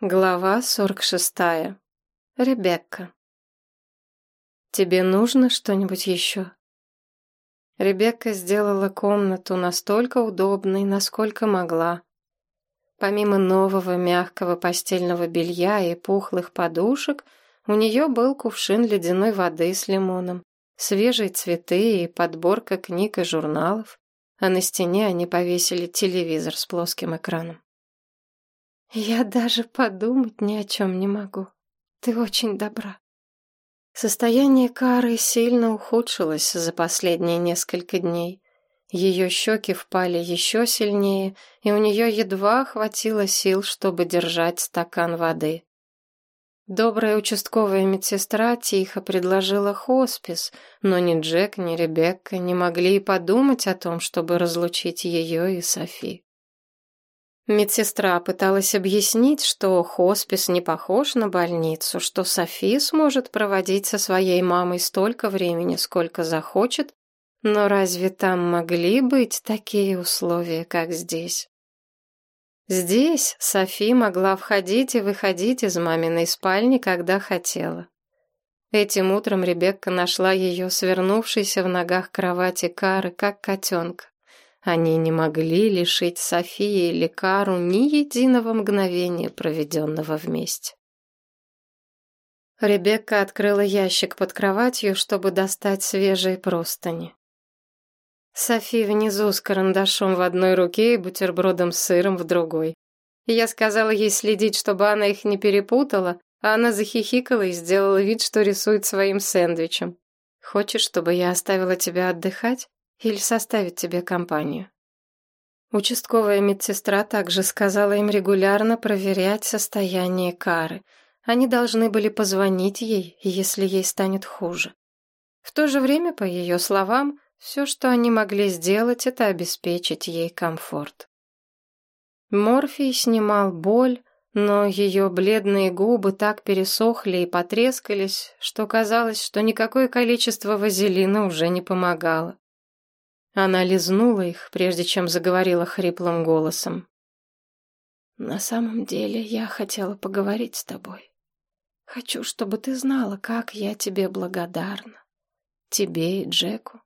Глава 46. Ребекка. «Тебе нужно что-нибудь еще?» Ребекка сделала комнату настолько удобной, насколько могла. Помимо нового мягкого постельного белья и пухлых подушек, у нее был кувшин ледяной воды с лимоном, свежие цветы и подборка книг и журналов, а на стене они повесили телевизор с плоским экраном. Я даже подумать ни о чем не могу. Ты очень добра. Состояние Кары сильно ухудшилось за последние несколько дней. Ее щеки впали еще сильнее, и у нее едва хватило сил, чтобы держать стакан воды. Добрая участковая медсестра тихо предложила хоспис, но ни Джек, ни Ребекка не могли и подумать о том, чтобы разлучить ее и Софи. Медсестра пыталась объяснить, что хоспис не похож на больницу, что Софи сможет проводить со своей мамой столько времени, сколько захочет, но разве там могли быть такие условия, как здесь? Здесь Софи могла входить и выходить из маминой спальни, когда хотела. Этим утром Ребекка нашла ее свернувшейся в ногах кровати Кары, как котенка. Они не могли лишить Софии или Кару ни единого мгновения, проведенного вместе. Ребекка открыла ящик под кроватью, чтобы достать свежие простыни. Софи внизу с карандашом в одной руке и бутербродом с сыром в другой. Я сказала ей следить, чтобы она их не перепутала, а она захихикала и сделала вид, что рисует своим сэндвичем. «Хочешь, чтобы я оставила тебя отдыхать?» Или составить тебе компанию. Участковая медсестра также сказала им регулярно проверять состояние Кары. Они должны были позвонить ей, если ей станет хуже. В то же время, по ее словам, все, что они могли сделать, это обеспечить ей комфорт. Морфий снимал боль, но ее бледные губы так пересохли и потрескались, что казалось, что никакое количество вазелина уже не помогало. Она лизнула их, прежде чем заговорила хриплым голосом. «На самом деле я хотела поговорить с тобой. Хочу, чтобы ты знала, как я тебе благодарна. Тебе и Джеку.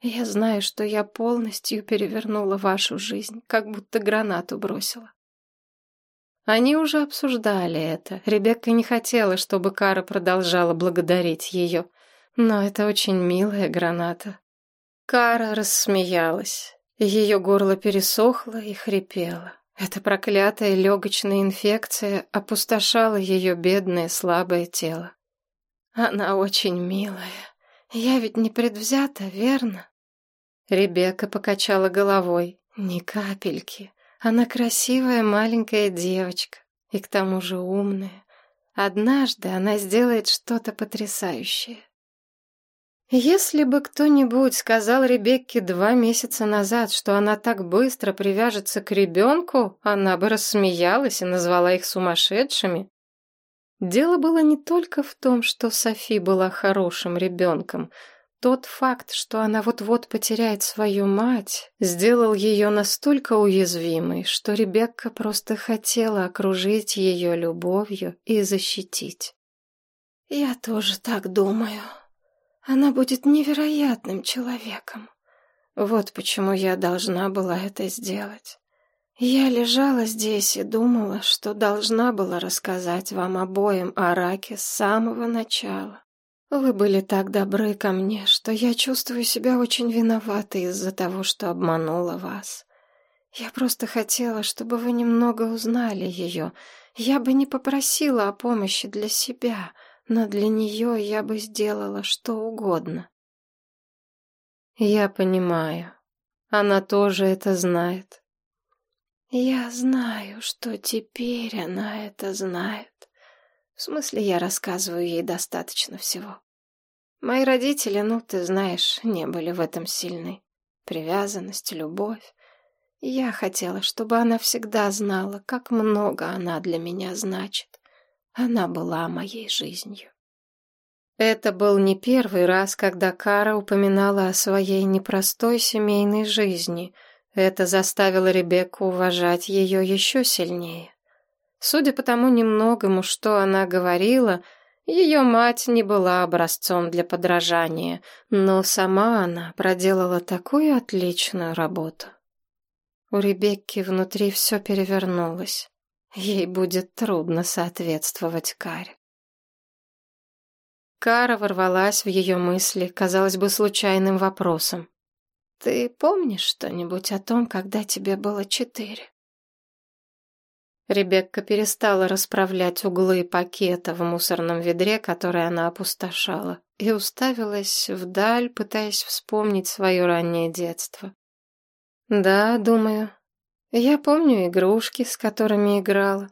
Я знаю, что я полностью перевернула вашу жизнь, как будто гранату бросила. Они уже обсуждали это. Ребекка не хотела, чтобы Кара продолжала благодарить ее. Но это очень милая граната. Кара рассмеялась. Ее горло пересохло и хрипело. Эта проклятая легочная инфекция опустошала ее бедное слабое тело. Она очень милая. Я ведь не предвзята, верно? Ребекка покачала головой. Ни капельки. Она красивая маленькая девочка. И к тому же умная. Однажды она сделает что-то потрясающее. Если бы кто-нибудь сказал Ребекке два месяца назад, что она так быстро привяжется к ребенку, она бы рассмеялась и назвала их сумасшедшими. Дело было не только в том, что Софи была хорошим ребенком. Тот факт, что она вот-вот потеряет свою мать, сделал ее настолько уязвимой, что Ребекка просто хотела окружить ее любовью и защитить. «Я тоже так думаю», она будет невероятным человеком. Вот почему я должна была это сделать. Я лежала здесь и думала, что должна была рассказать вам обоим о раке с самого начала. Вы были так добры ко мне, что я чувствую себя очень виноватой из-за того, что обманула вас. Я просто хотела, чтобы вы немного узнали ее. Я бы не попросила о помощи для себя — но для нее я бы сделала что угодно. Я понимаю. Она тоже это знает. Я знаю, что теперь она это знает. В смысле, я рассказываю ей достаточно всего. Мои родители, ну, ты знаешь, не были в этом сильны. Привязанность, любовь. Я хотела, чтобы она всегда знала, как много она для меня значит. Она была моей жизнью. Это был не первый раз, когда Кара упоминала о своей непростой семейной жизни. Это заставило Ребекку уважать ее еще сильнее. Судя по тому немногому, что она говорила, ее мать не была образцом для подражания, но сама она проделала такую отличную работу. У Ребекки внутри все перевернулось. Ей будет трудно соответствовать Каре. Кара ворвалась в ее мысли, казалось бы, случайным вопросом. «Ты помнишь что-нибудь о том, когда тебе было четыре?» Ребекка перестала расправлять углы пакета в мусорном ведре, который она опустошала, и уставилась вдаль, пытаясь вспомнить свое раннее детство. «Да, думаю. Я помню игрушки, с которыми играла.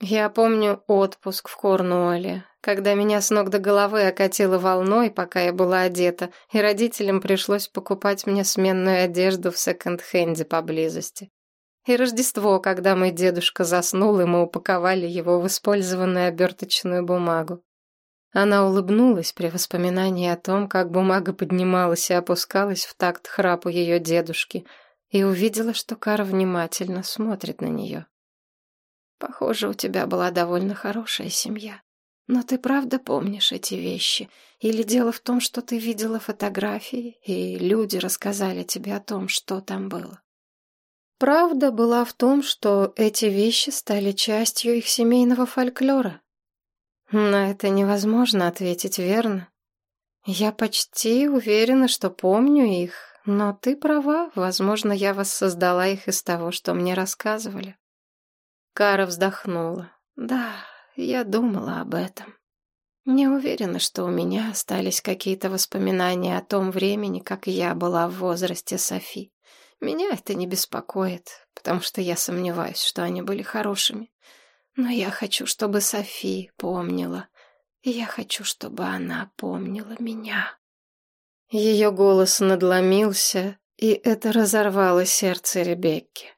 Я помню отпуск в Корнуолле, когда меня с ног до головы окатило волной, пока я была одета, и родителям пришлось покупать мне сменную одежду в секонд-хенде поблизости. И Рождество, когда мой дедушка заснул, и мы упаковали его в использованную оберточную бумагу. Она улыбнулась при воспоминании о том, как бумага поднималась и опускалась в такт храпу ее дедушки, и увидела, что Кара внимательно смотрит на нее. «Похоже, у тебя была довольно хорошая семья. Но ты правда помнишь эти вещи? Или дело в том, что ты видела фотографии, и люди рассказали тебе о том, что там было?» Правда была в том, что эти вещи стали частью их семейного фольклора. На это невозможно ответить верно. Я почти уверена, что помню их, но ты права, возможно, я воссоздала их из того, что мне рассказывали. Кара вздохнула. Да, я думала об этом. Не уверена, что у меня остались какие-то воспоминания о том времени, как я была в возрасте Софи. Меня это не беспокоит, потому что я сомневаюсь, что они были хорошими. Но я хочу, чтобы Софи помнила. я хочу, чтобы она помнила меня. Ее голос надломился, и это разорвало сердце Ребекки.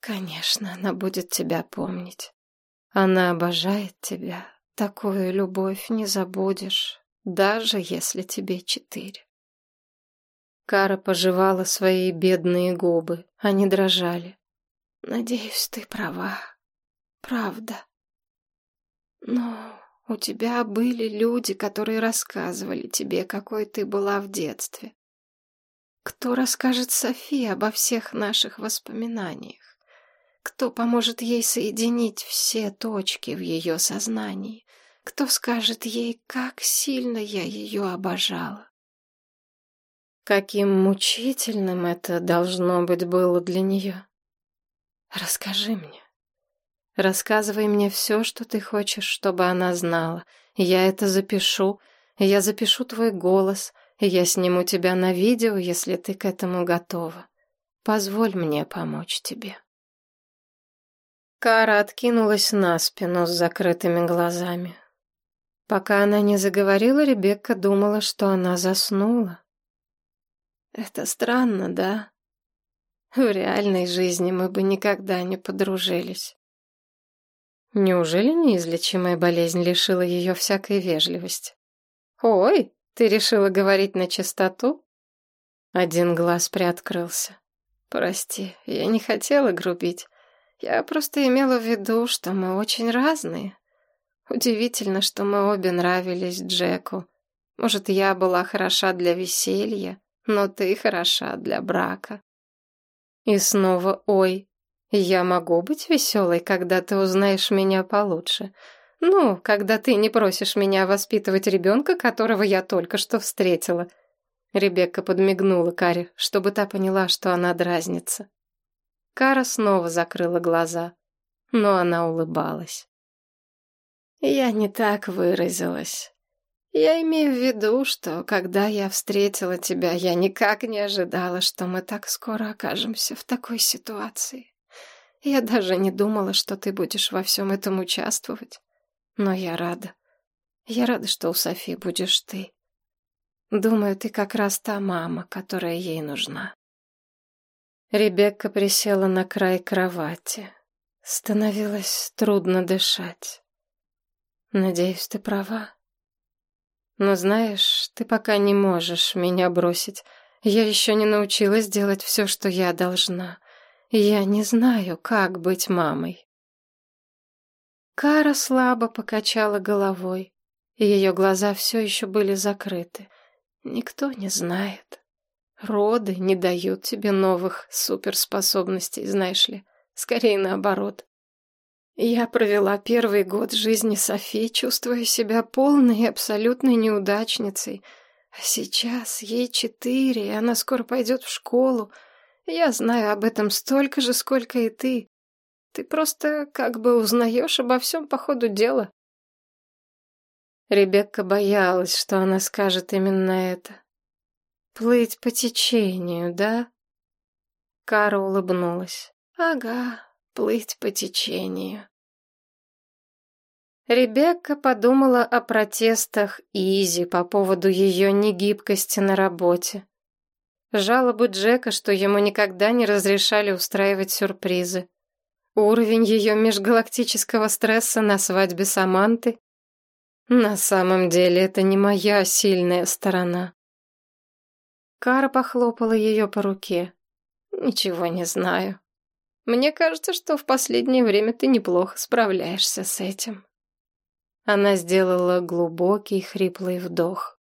Конечно, она будет тебя помнить. Она обожает тебя. Такую любовь не забудешь, даже если тебе четыре. Кара пожевала свои бедные губы. Они дрожали. «Надеюсь, ты права. Правда. Но у тебя были люди, которые рассказывали тебе, какой ты была в детстве. Кто расскажет Софии обо всех наших воспоминаниях? Кто поможет ей соединить все точки в ее сознании? Кто скажет ей, как сильно я ее обожала? Каким мучительным это должно быть было для нее. Расскажи мне. Рассказывай мне все, что ты хочешь, чтобы она знала. Я это запишу. Я запишу твой голос. Я сниму тебя на видео, если ты к этому готова. Позволь мне помочь тебе. Кара откинулась на спину с закрытыми глазами. Пока она не заговорила, Ребекка думала, что она заснула. Это странно, да? В реальной жизни мы бы никогда не подружились. Неужели неизлечимая болезнь лишила ее всякой вежливости? «Ой, ты решила говорить на чистоту?» Один глаз приоткрылся. «Прости, я не хотела грубить. Я просто имела в виду, что мы очень разные. Удивительно, что мы обе нравились Джеку. Может, я была хороша для веселья, но ты хороша для брака. И снова ой, я могу быть веселой, когда ты узнаешь меня получше. Ну, когда ты не просишь меня воспитывать ребенка, которого я только что встретила. Ребекка подмигнула Каре, чтобы та поняла, что она дразнится. Кара снова закрыла глаза, но она улыбалась. Я не так выразилась. Я имею в виду, что когда я встретила тебя, я никак не ожидала, что мы так скоро окажемся в такой ситуации. Я даже не думала, что ты будешь во всем этом участвовать. Но я рада. Я рада, что у Софи будешь ты. Думаю, ты как раз та мама, которая ей нужна. Ребекка присела на край кровати. Становилось трудно дышать. Надеюсь, ты права. Но знаешь, ты пока не можешь меня бросить. Я еще не научилась делать все, что я должна. Я не знаю, как быть мамой. Кара слабо покачала головой. Ее глаза все еще были закрыты. Никто не знает. Роды не дают тебе новых суперспособностей, знаешь ли. Скорее наоборот. Я провела первый год жизни Софи, чувствуя себя полной и абсолютной неудачницей. А сейчас ей четыре, и она скоро пойдет в школу. Я знаю об этом столько же, сколько и ты. Ты просто как бы узнаешь обо всем по ходу дела. Ребекка боялась, что она скажет именно это. Плыть по течению, да? Кара улыбнулась. Ага, плыть по течению. Ребекка подумала о протестах Изи по поводу ее негибкости на работе. Жалобы Джека, что ему никогда не разрешали устраивать сюрпризы. Уровень ее межгалактического стресса на свадьбе Саманты. На самом деле это не моя сильная сторона. Кара похлопала ее по руке. Ничего не знаю. Мне кажется, что в последнее время ты неплохо справляешься с этим. Она сделала глубокий хриплый вдох.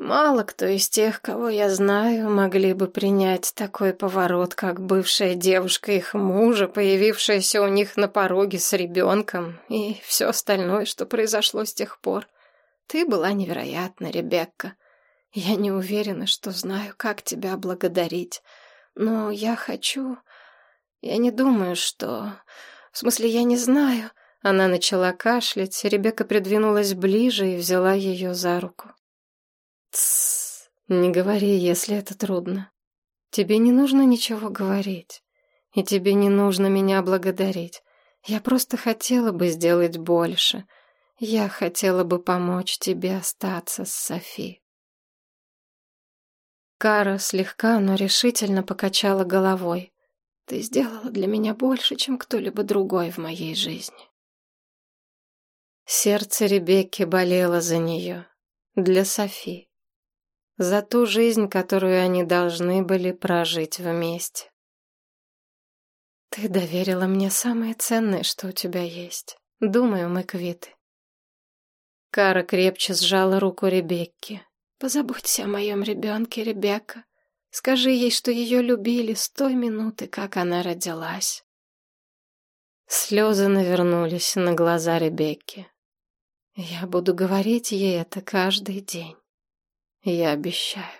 Мало кто из тех, кого я знаю, могли бы принять такой поворот, как бывшая девушка их мужа, появившаяся у них на пороге с ребенком, и все остальное, что произошло с тех пор. Ты была невероятна, Ребекка. Я не уверена, что знаю, как тебя благодарить, но я хочу... Я не думаю, что... В смысле, я не знаю... Она начала кашлять, Ребекка придвинулась ближе и взяла ее за руку. Тссс, не говори, если это трудно. Тебе не нужно ничего говорить. И тебе не нужно меня благодарить. Я просто хотела бы сделать больше. Я хотела бы помочь тебе остаться с Софи. Кара слегка, но решительно покачала головой. Ты сделала для меня больше, чем кто-либо другой в моей жизни. Сердце Ребекки болело за нее, для Софи за ту жизнь, которую они должны были прожить вместе. Ты доверила мне самое ценное, что у тебя есть. Думаю, мы квиты. Кара крепче сжала руку Ребекки. Позаботься о моем ребенке, Ребекка. Скажи ей, что ее любили с той минуты, как она родилась. Слезы навернулись на глаза Ребекки. Я буду говорить ей это каждый день. Я обещаю.